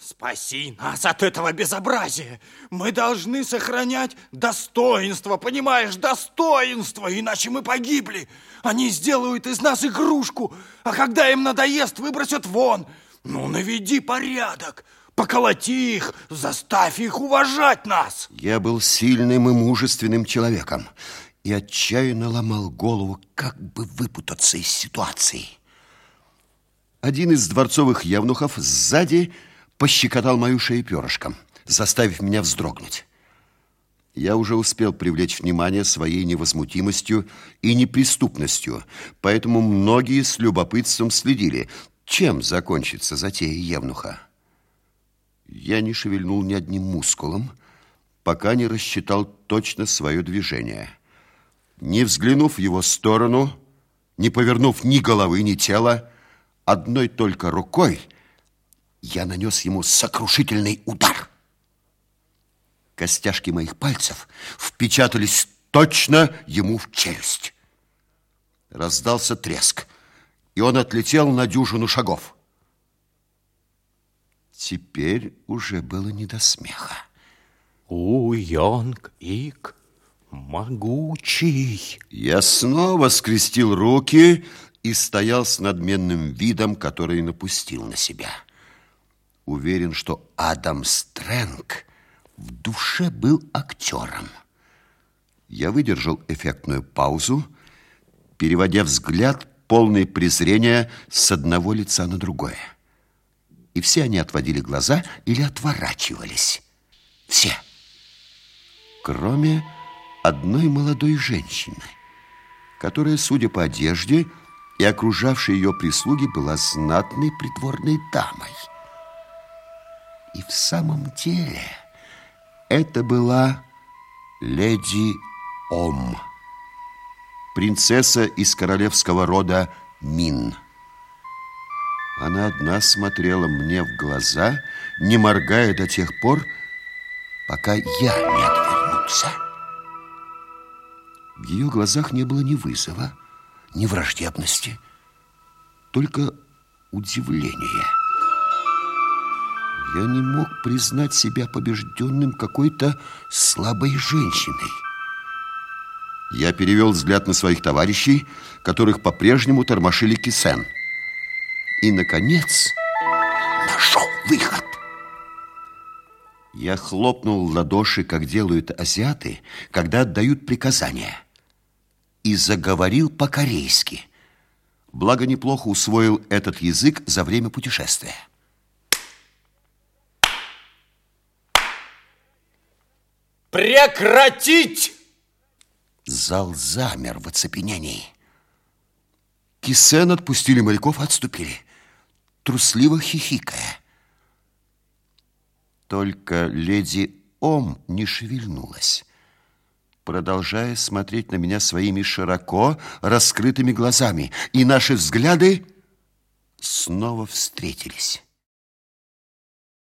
Спаси нас от этого безобразия. Мы должны сохранять достоинство, понимаешь, достоинство, иначе мы погибли. Они сделают из нас игрушку, а когда им надоест, выбросят вон. Ну, наведи порядок, поколоти их, заставь их уважать нас. Я был сильным и мужественным человеком и отчаянно ломал голову, как бы выпутаться из ситуации. Один из дворцовых явнухов сзади пощекотал мою шею перышком, заставив меня вздрогнуть. Я уже успел привлечь внимание своей невозмутимостью и неприступностью, поэтому многие с любопытством следили, чем закончится затея Евнуха. Я не шевельнул ни одним мускулом, пока не рассчитал точно свое движение. Не взглянув в его сторону, не повернув ни головы, ни тела, одной только рукой – я нанес ему сокрушительный удар. Костяшки моих пальцев впечатались точно ему в челюсть. Раздался треск, и он отлетел на дюжину шагов. Теперь уже было не до смеха. У, Йонг Ик, могучий. Я снова скрестил руки и стоял с надменным видом, который напустил на себя уверен, что Адам Стрэнг в душе был актером. Я выдержал эффектную паузу, переводя взгляд, полный презрения, с одного лица на другое. И все они отводили глаза или отворачивались. Все. Кроме одной молодой женщины, которая, судя по одежде и окружавшей ее прислуги, была знатной придворной дамой. И в самом деле это была леди Ом, принцесса из королевского рода Мин. Она одна смотрела мне в глаза, не моргая до тех пор, пока я не отвернулся. В ее глазах не было ни вызова, ни враждебности, только удивление – я не мог признать себя побежденным какой-то слабой женщиной. Я перевел взгляд на своих товарищей, которых по-прежнему тормошили Кисен. И, наконец, нашел выход. Я хлопнул ладоши, как делают азиаты, когда отдают приказания, и заговорил по-корейски. Благо, неплохо усвоил этот язык за время путешествия. Прекратить! Зал замер в оцепенении. Кисен отпустили моряков, отступили, трусливо хихикая. Только леди Ом не шевельнулась, продолжая смотреть на меня своими широко раскрытыми глазами, и наши взгляды снова встретились.